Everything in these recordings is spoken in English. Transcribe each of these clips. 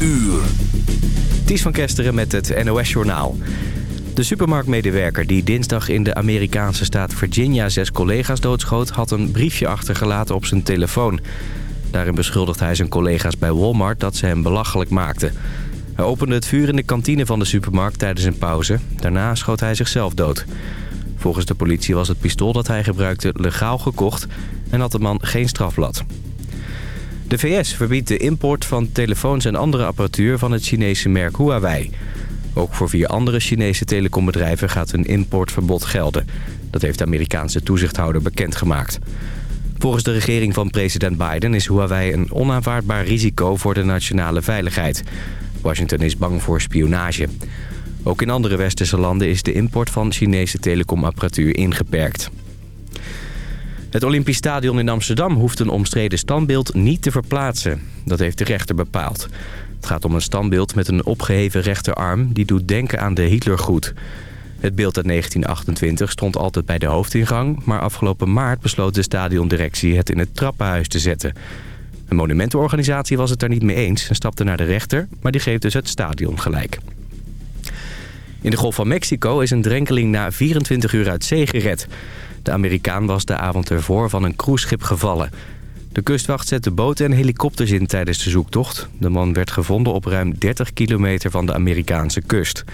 uur. Ties van Kesteren met het NOS-journaal. De supermarktmedewerker die dinsdag in de Amerikaanse staat Virginia zes collega's doodschoot... had een briefje achtergelaten op zijn telefoon. Daarin beschuldigt hij zijn collega's bij Walmart dat ze hem belachelijk maakten. Hij opende het vuur in de kantine van de supermarkt tijdens een pauze. Daarna schoot hij zichzelf dood. Volgens de politie was het pistool dat hij gebruikte legaal gekocht... en had de man geen strafblad. De VS verbiedt de import van telefoons en andere apparatuur van het Chinese merk Huawei. Ook voor vier andere Chinese telecombedrijven gaat een importverbod gelden. Dat heeft de Amerikaanse toezichthouder bekendgemaakt. Volgens de regering van president Biden is Huawei een onaanvaardbaar risico voor de nationale veiligheid. Washington is bang voor spionage. Ook in andere westerse landen is de import van Chinese telecomapparatuur ingeperkt. Het Olympisch Stadion in Amsterdam hoeft een omstreden standbeeld niet te verplaatsen. Dat heeft de rechter bepaald. Het gaat om een standbeeld met een opgeheven rechterarm... die doet denken aan de Hitlergroet. Het beeld uit 1928 stond altijd bij de hoofdingang... maar afgelopen maart besloot de stadiondirectie het in het trappenhuis te zetten. Een monumentenorganisatie was het daar niet mee eens... en stapte naar de rechter, maar die geeft dus het stadion gelijk. In de Golf van Mexico is een drenkeling na 24 uur uit zee gered. De Amerikaan was de avond ervoor van een cruiseschip gevallen. De kustwacht zette boten en helikopters in tijdens de zoektocht. De man werd gevonden op ruim 30 kilometer van de Amerikaanse kust.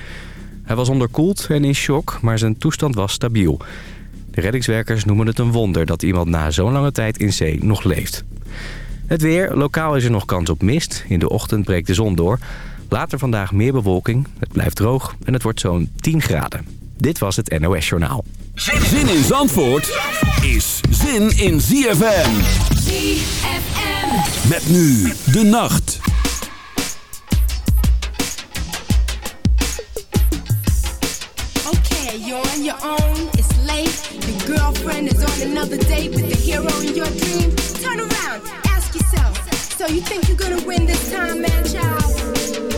Hij was onderkoeld en in shock, maar zijn toestand was stabiel. De reddingswerkers noemen het een wonder dat iemand na zo'n lange tijd in zee nog leeft. Het weer. Lokaal is er nog kans op mist. In de ochtend breekt de zon door. Later vandaag meer bewolking. Het blijft droog en het wordt zo'n 10 graden. Dit was het NOS Journaal. Zin in Zandvoort is zin in ZFM. ZFM. Met nu de nacht. Okay, you're on your own, it's late. Your girlfriend is on another date with the hero in your dream. Turn around, ask yourself. So you think you're gonna win this time, man, child?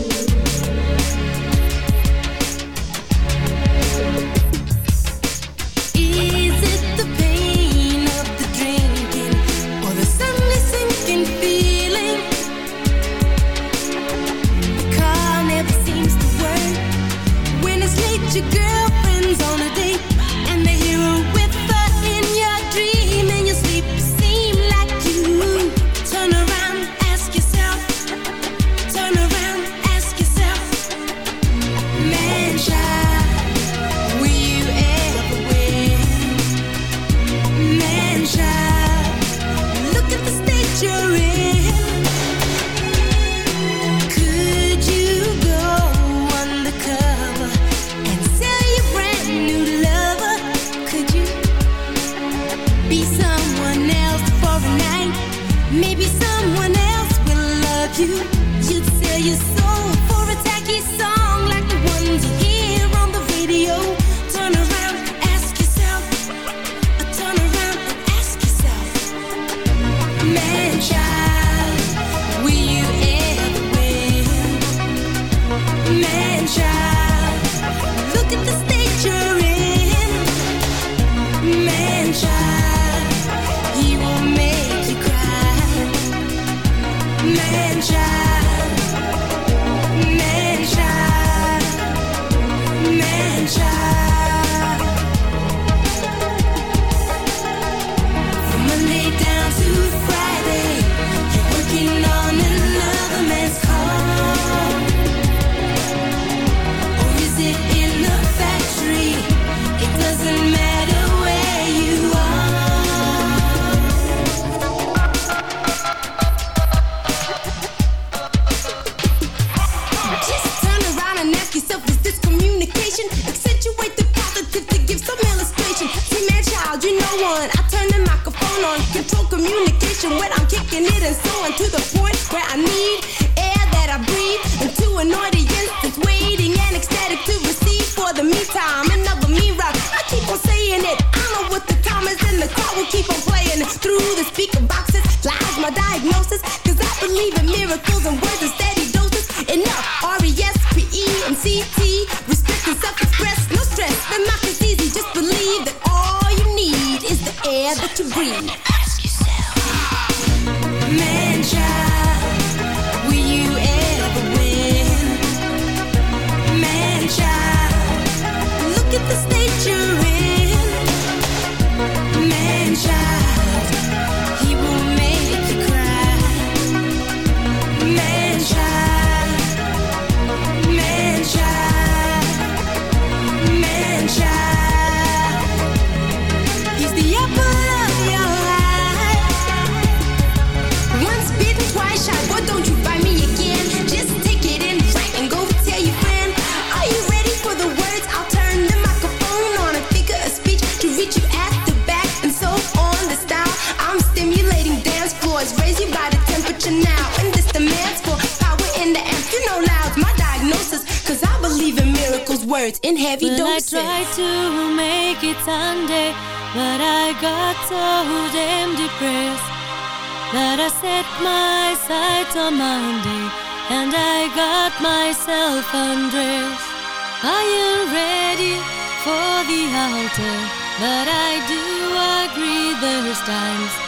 raise temperature now. And this demands for power in the. You know, my diagnosis. Cause I believe in miracles, words in heavy well, doses. I tried to make it Sunday, but I got so damn depressed that I set my sights on Monday and I got myself undressed. I am ready for the altar, but I do agree there's times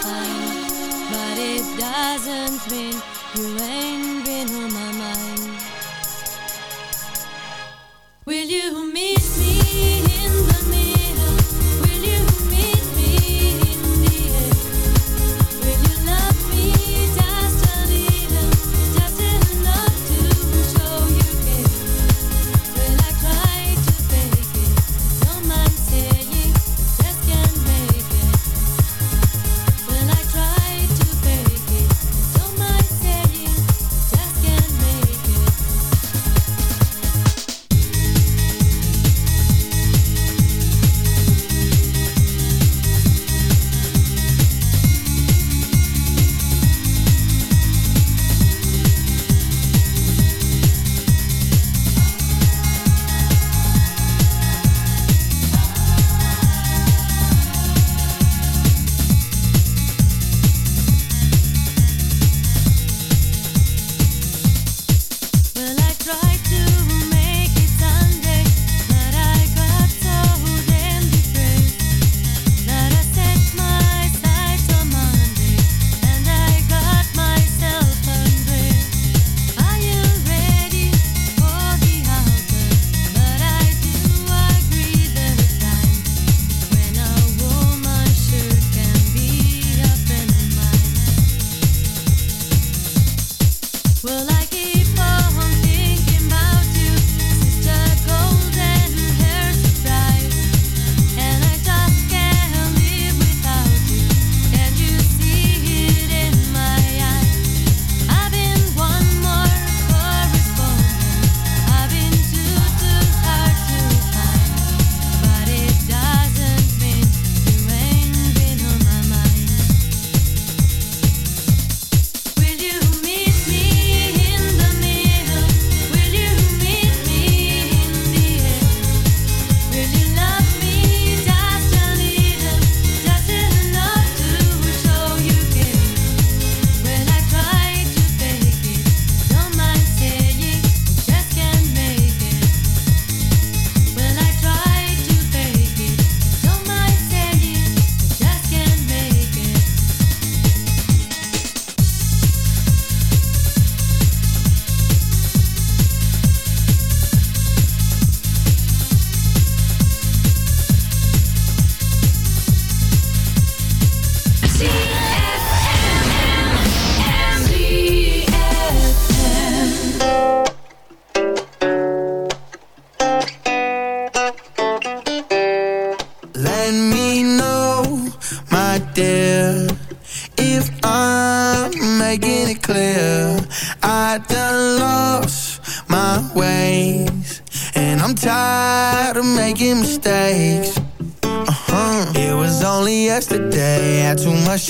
doesn't mean you ain't been on my mind. Will you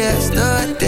yesterday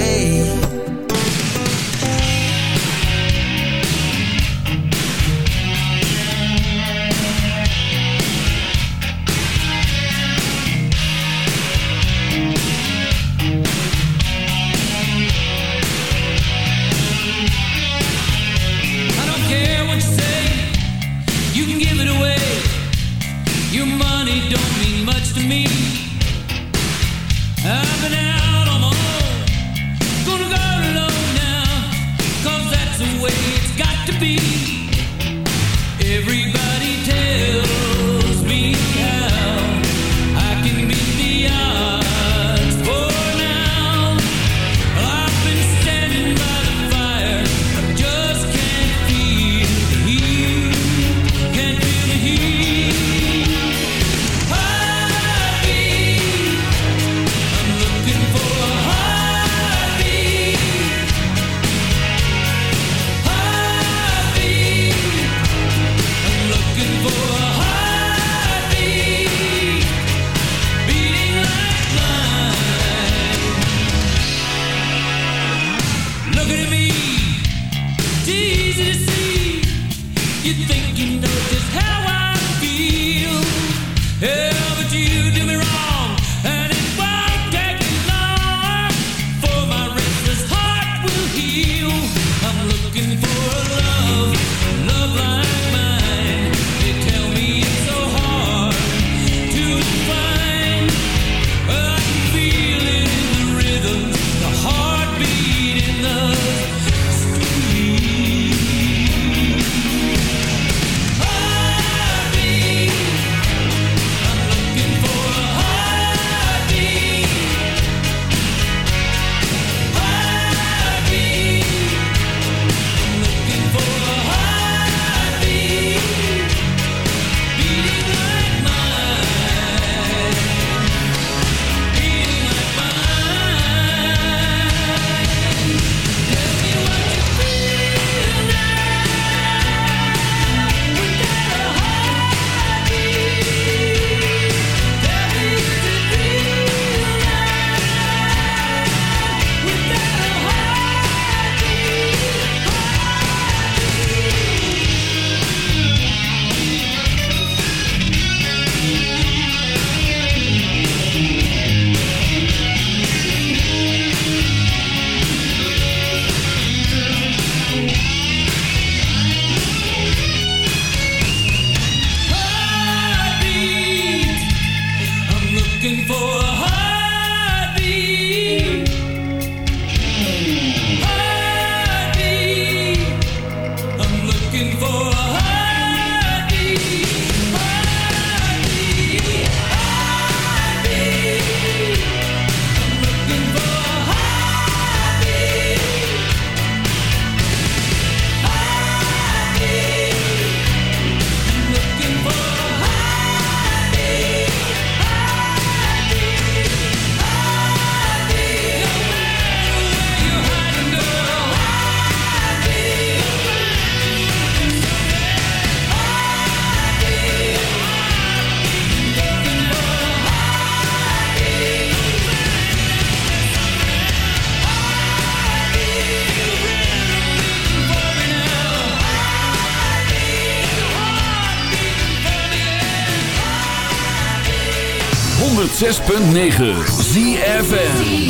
106.9 ZFN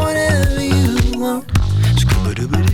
whatever you want.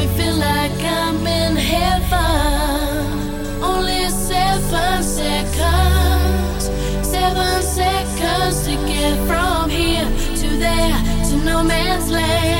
me feel like I'm in heaven. Only seven seconds, seven seconds to get from here to there to no man's land.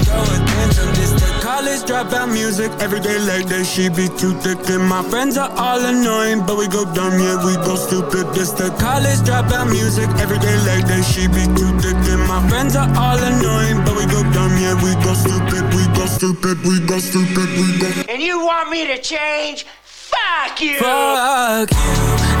throw attention. This the college dropout music. Every day like that, she be too thick. And my friends are all annoying, but we go dumb, yeah, we go stupid. This the college dropout music. Every day like that, she be too thick. And my friends are all annoying, but we go dumb, yeah, we go stupid. We go stupid, we go stupid, we go. And you want me to change? Fuck you! Fuck you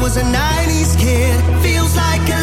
was a 90s kid. Feels like a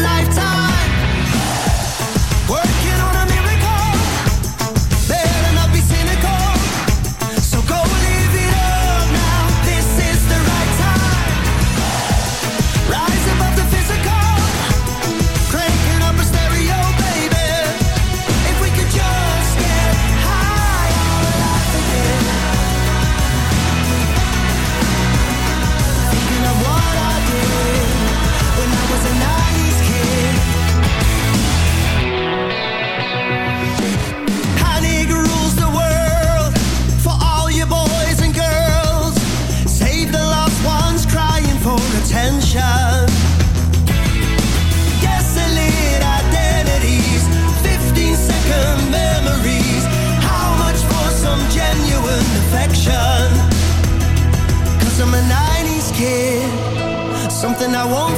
and I won't